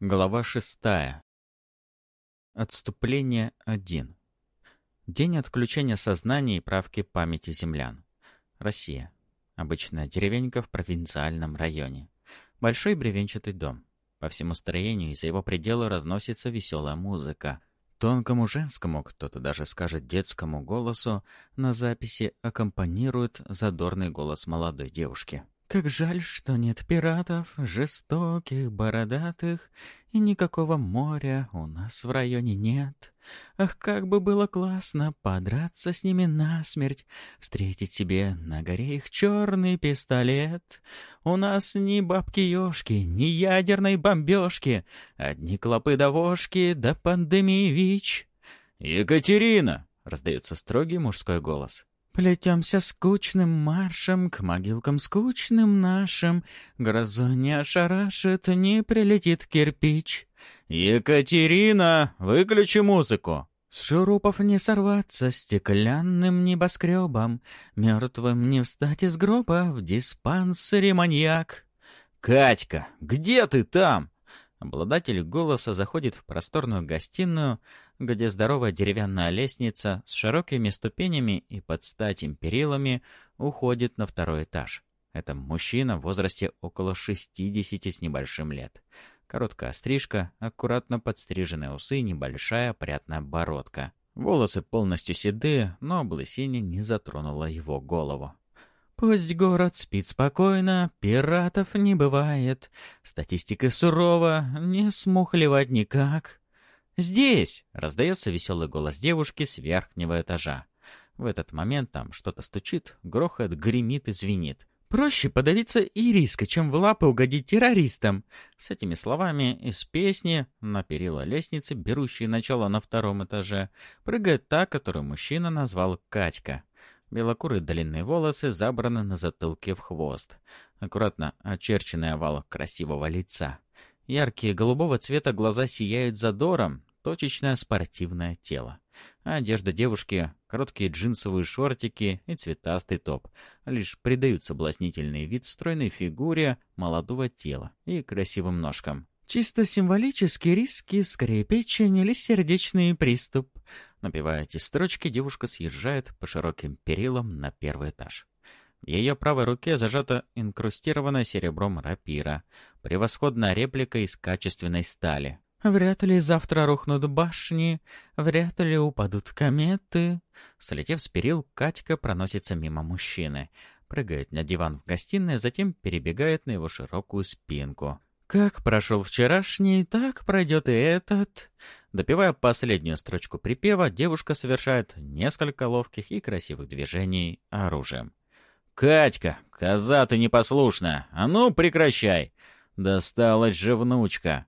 Глава шестая. Отступление 1. День отключения сознания и правки памяти землян. Россия. Обычная деревенька в провинциальном районе. Большой бревенчатый дом. По всему строению из-за его предела разносится веселая музыка. Тонкому женскому, кто-то даже скажет детскому голосу, на записи аккомпанирует задорный голос молодой девушки. Как жаль, что нет пиратов, жестоких, бородатых, и никакого моря у нас в районе нет. Ах, как бы было классно подраться с ними насмерть, встретить себе на горе их черный пистолет. У нас ни бабки-ёшки, ни ядерной бомбежки, одни клопы да вошки, да пандемии ВИЧ. «Екатерина!» — раздается строгий мужской голос. Плетемся скучным маршем к могилкам скучным нашим. Грозу не ошарашит, не прилетит кирпич. «Екатерина, выключи музыку!» С шурупов не сорваться стеклянным небоскребом, Мертвым не встать из гроба в диспансере маньяк. «Катька, где ты там?» Обладатель голоса заходит в просторную гостиную, где здоровая деревянная лестница с широкими ступенями и под стать им перилами уходит на второй этаж. Это мужчина в возрасте около 60 с небольшим лет. Короткая стрижка, аккуратно подстриженные усы, небольшая опрятная бородка. Волосы полностью седые, но облысение не затронуло его голову. Пусть город спит спокойно, пиратов не бывает. Статистика сурова, не смухливать никак. «Здесь!» — раздается веселый голос девушки с верхнего этажа. В этот момент там что-то стучит, грохот гремит и звенит. «Проще подавиться и риска, чем в лапы угодить террористам!» С этими словами из песни на перила лестницы, берущей начало на втором этаже, прыгает та, которую мужчина назвал Катька. Белокурые длинные волосы забраны на затылке в хвост. Аккуратно очерченный овал красивого лица. Яркие голубого цвета глаза сияют задором, точечное спортивное тело. Одежда девушки, короткие джинсовые шортики и цветастый топ, лишь придают соблазнительный вид стройной фигуре молодого тела и красивым ножкам. Чисто символические риски, скорее печень или сердечный приступ. Напевая эти строчки, девушка съезжает по широким перилам на первый этаж. В ее правой руке зажата инкрустированная серебром рапира, превосходная реплика из качественной стали. «Вряд ли завтра рухнут башни, вряд ли упадут кометы». Слетев с перил, Катька проносится мимо мужчины, прыгает на диван в гостиной, затем перебегает на его широкую спинку. Как прошел вчерашний, так пройдет и этот. Допивая последнюю строчку припева, девушка совершает несколько ловких и красивых движений оружием. «Катька, коза ты непослушная! А ну, прекращай! Досталась же внучка!»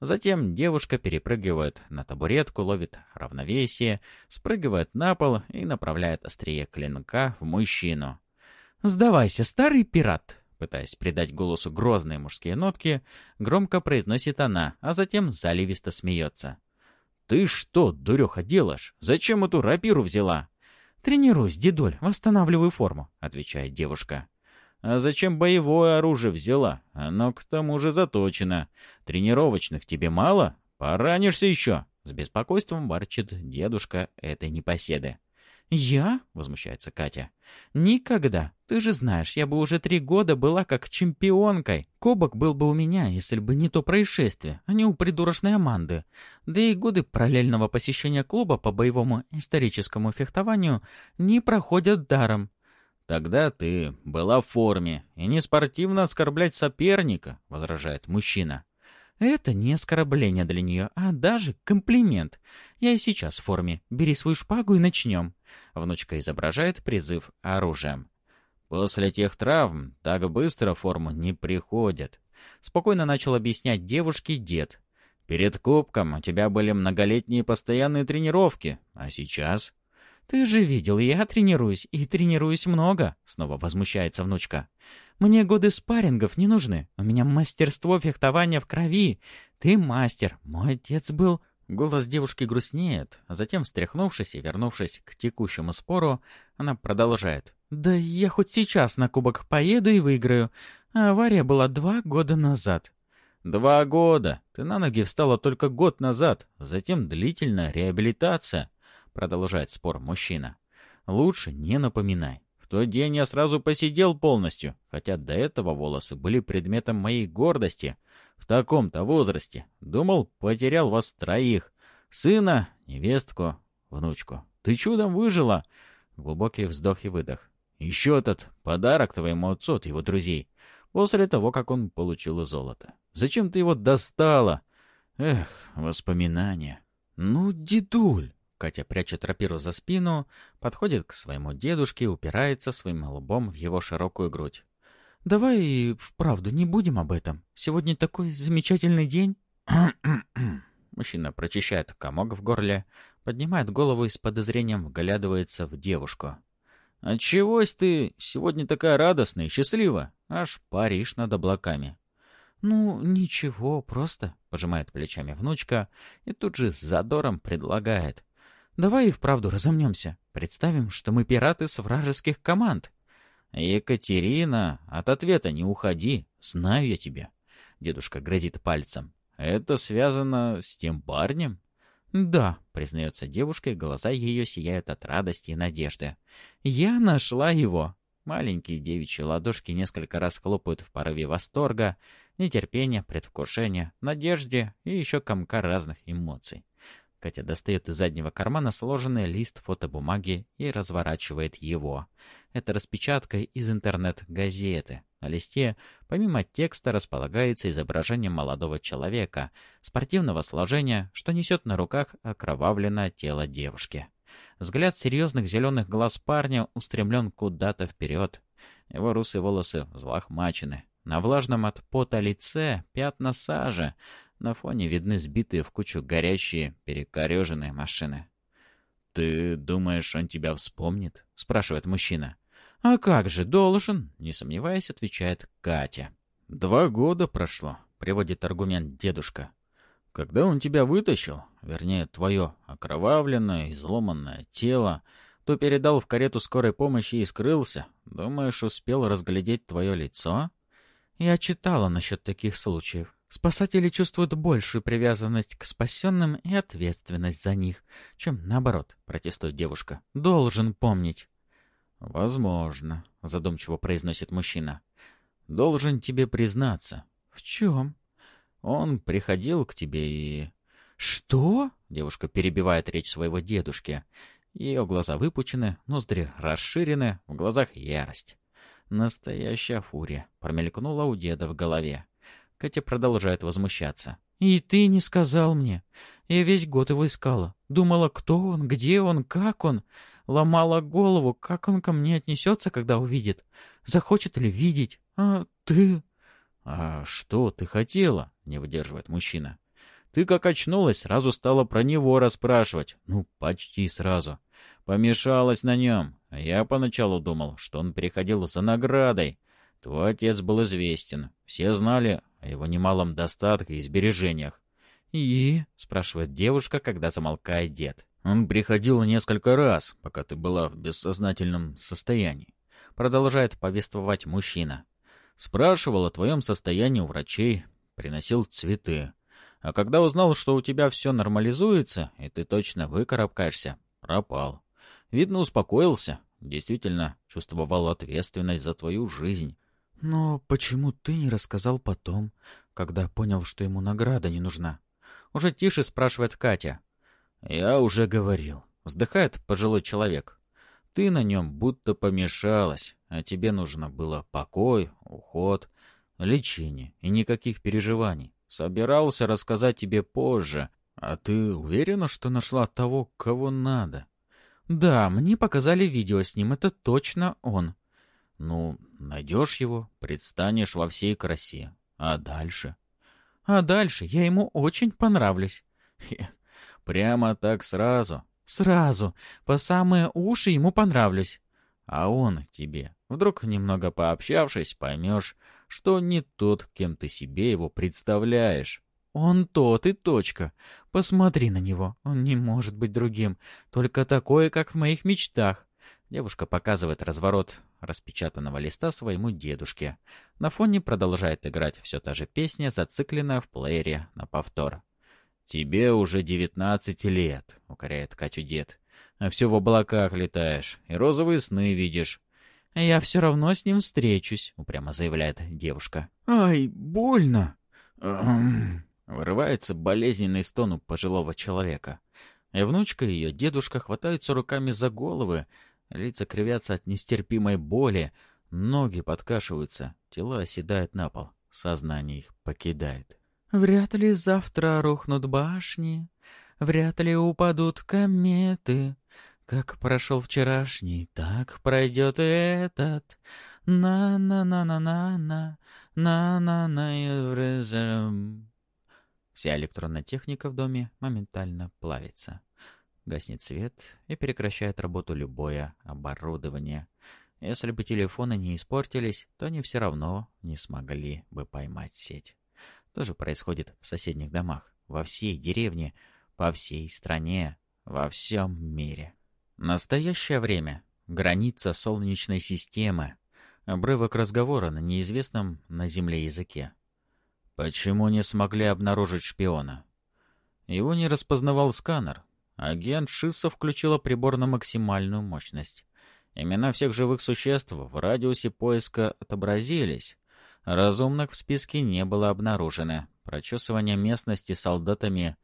Затем девушка перепрыгивает на табуретку, ловит равновесие, спрыгивает на пол и направляет острие клинка в мужчину. «Сдавайся, старый пират!» Пытаясь придать голосу грозные мужские нотки, громко произносит она, а затем заливисто смеется. «Ты что, дуреха, делаешь? Зачем эту рапиру взяла?» «Тренируюсь, дедуль, восстанавливаю форму», — отвечает девушка. «А зачем боевое оружие взяла? Оно к тому же заточено. Тренировочных тебе мало? Поранишься еще!» С беспокойством ворчит дедушка этой непоседы. «Я?» — возмущается Катя. «Никогда. Ты же знаешь, я бы уже три года была как чемпионкой. Кубок был бы у меня, если бы не то происшествие, а не у придурочной Аманды. Да и годы параллельного посещения клуба по боевому историческому фехтованию не проходят даром». «Тогда ты была в форме, и не спортивно оскорблять соперника», — возражает мужчина. Это не оскорбление для нее, а даже комплимент. Я и сейчас в форме. Бери свою шпагу и начнем. Внучка изображает призыв оружием. После тех травм так быстро форму не приходят. Спокойно начал объяснять девушке дед. Перед кубком у тебя были многолетние постоянные тренировки, а сейчас... «Ты же видел, я тренируюсь, и тренируюсь много», — снова возмущается внучка. Мне годы спаррингов не нужны. У меня мастерство фехтования в крови. Ты мастер. Мой отец был...» Голос девушки грустнеет, а затем, встряхнувшись и вернувшись к текущему спору, она продолжает. «Да я хоть сейчас на кубок поеду и выиграю. авария была два года назад». Два года. Ты на ноги встала только год назад. Затем длительная реабилитация. Продолжает спор мужчина. Лучше не напоминай. В тот день я сразу посидел полностью, хотя до этого волосы были предметом моей гордости. В таком-то возрасте. Думал, потерял вас троих. Сына, невестку, внучку. Ты чудом выжила. Глубокий вздох и выдох. Еще этот подарок твоему отцу от его друзей. После того, как он получил золото. Зачем ты его достала? Эх, воспоминания. Ну, дедуль. Катя прячет рапиру за спину, подходит к своему дедушке и упирается своим лбом в его широкую грудь. «Давай вправду не будем об этом. Сегодня такой замечательный день». Мужчина прочищает комок в горле, поднимает голову и с подозрением вглядывается в девушку. «Отчегось ты сегодня такая радостная и счастлива? Аж паришь над облаками». «Ну, ничего, просто», — пожимает плечами внучка и тут же с задором предлагает. «Давай и вправду разомнемся. Представим, что мы пираты с вражеских команд». «Екатерина, от ответа не уходи. Знаю я тебя». Дедушка грозит пальцем. «Это связано с тем парнем?» «Да», — признается девушка, и глаза ее сияют от радости и надежды. «Я нашла его!» Маленькие девичьи ладошки несколько раз хлопают в порыве восторга, нетерпения, предвкушения, надежде и еще комка разных эмоций. Катя достает из заднего кармана сложенный лист фотобумаги и разворачивает его. Это распечатка из интернет-газеты. На листе, помимо текста, располагается изображение молодого человека, спортивного сложения, что несет на руках окровавленное тело девушки. Взгляд серьезных зеленых глаз парня устремлен куда-то вперед. Его русые волосы взлохмачены. На влажном от пота лице пятна сажи, на фоне видны сбитые в кучу горящие, перекореженные машины. «Ты думаешь, он тебя вспомнит?» — спрашивает мужчина. «А как же, должен?» — не сомневаясь, отвечает Катя. «Два года прошло», — приводит аргумент дедушка. «Когда он тебя вытащил, вернее, твое окровавленное, изломанное тело, то передал в карету скорой помощи и скрылся. Думаешь, успел разглядеть твое лицо?» «Я читала насчет таких случаев. Спасатели чувствуют большую привязанность к спасенным и ответственность за них, чем наоборот, протестует девушка. Должен помнить. «Возможно», — задумчиво произносит мужчина. «Должен тебе признаться». «В чем?» «Он приходил к тебе и...» «Что?» — девушка перебивает речь своего дедушки. Ее глаза выпучены, ноздри расширены, в глазах ярость. Настоящая фурия промелькнула у деда в голове. Катя продолжает возмущаться. «И ты не сказал мне. Я весь год его искала. Думала, кто он, где он, как он. Ломала голову, как он ко мне отнесется, когда увидит. Захочет ли видеть. А ты...» «А что ты хотела?» — не выдерживает мужчина. «Ты как очнулась, сразу стала про него расспрашивать. Ну, почти сразу. Помешалась на нем. Я поначалу думал, что он приходил за наградой. Твой отец был известен. Все знали о его немалом достатке и сбережениях. «И?» — спрашивает девушка, когда замолкает дед. «Он приходил несколько раз, пока ты была в бессознательном состоянии», — продолжает повествовать мужчина. «Спрашивал о твоем состоянии у врачей, приносил цветы. А когда узнал, что у тебя все нормализуется, и ты точно выкарабкаешься, пропал. Видно, успокоился, действительно чувствовал ответственность за твою жизнь. «Но почему ты не рассказал потом, когда понял, что ему награда не нужна?» Уже тише спрашивает Катя. «Я уже говорил», — вздыхает пожилой человек. «Ты на нем будто помешалась, а тебе нужно было покой, уход, лечение и никаких переживаний. Собирался рассказать тебе позже, а ты уверена, что нашла того, кого надо?» «Да, мне показали видео с ним, это точно он». «Ну, найдешь его, предстанешь во всей красе. А дальше?» «А дальше я ему очень понравлюсь». «Прямо так сразу?» «Сразу. По самые уши ему понравлюсь». «А он тебе. Вдруг, немного пообщавшись, поймешь, что не тот, кем ты себе его представляешь». «Он тот и точка. Посмотри на него. Он не может быть другим. Только такой, как в моих мечтах. Девушка показывает разворот распечатанного листа своему дедушке. На фоне продолжает играть все та же песня, зацикленная в плеере на повтор. «Тебе уже девятнадцать лет», — укоряет Катю дед. «А все в облаках летаешь и розовые сны видишь». «Я все равно с ним встречусь», — упрямо заявляет девушка. «Ай, больно!» Вырывается болезненный стон у пожилого человека. И внучка и ее дедушка хватаются руками за головы, лица кривятся от нестерпимой боли, ноги подкашиваются, тела оседают на пол, сознание их покидает. «Вряд ли завтра рухнут башни, вряд ли упадут кометы. Как прошел вчерашний, так пройдет и этот. На-на-на-на-на-на, на-на-на, Вся электронная техника в доме моментально плавится. Гаснет свет и прекращает работу любое оборудование. Если бы телефоны не испортились, то они все равно не смогли бы поймать сеть. То же происходит в соседних домах, во всей деревне, по всей стране, во всем мире. Настоящее время. Граница Солнечной системы. Обрывок разговора на неизвестном на Земле языке. Почему не смогли обнаружить шпиона? Его не распознавал сканер. Агент Шисса включила прибор на максимальную мощность. Имена всех живых существ в радиусе поиска отобразились. Разумных в списке не было обнаружено. Прочесывание местности солдатами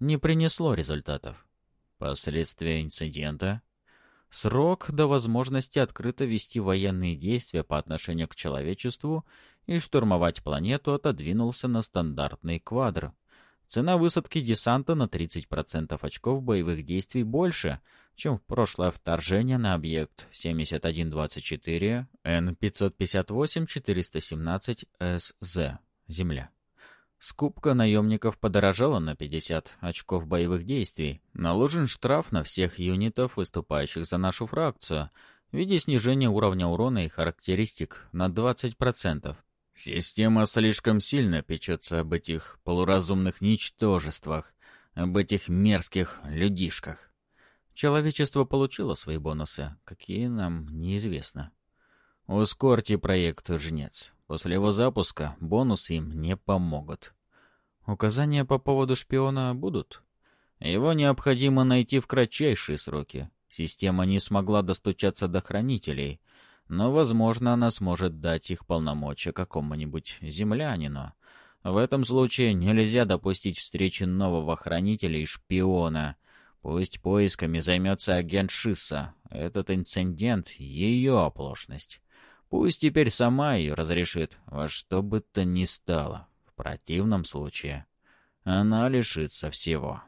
не принесло результатов. Последствия инцидента? Срок до возможности открыто вести военные действия по отношению к человечеству и штурмовать планету отодвинулся на стандартный квадр. Цена высадки десанта на 30% очков боевых действий больше, чем в прошлое вторжение на объект 7124 N558-417-SZ Земля. Скупка наемников подорожала на 50 очков боевых действий. Наложен штраф на всех юнитов, выступающих за нашу фракцию, в виде снижения уровня урона и характеристик на 20%. Система слишком сильно печется об этих полуразумных ничтожествах, об этих мерзких людишках. Человечество получило свои бонусы, какие нам неизвестно. Ускорьте проект «Жнец». После его запуска бонусы им не помогут. Указания по поводу шпиона будут? Его необходимо найти в кратчайшие сроки. Система не смогла достучаться до хранителей — но, возможно, она сможет дать их полномочия какому-нибудь землянину. В этом случае нельзя допустить встречи нового хранителя и шпиона. Пусть поисками займется агент Шисса. Этот инцидент — ее оплошность. Пусть теперь сама ее разрешит, во что бы то ни стало. В противном случае она лишится всего.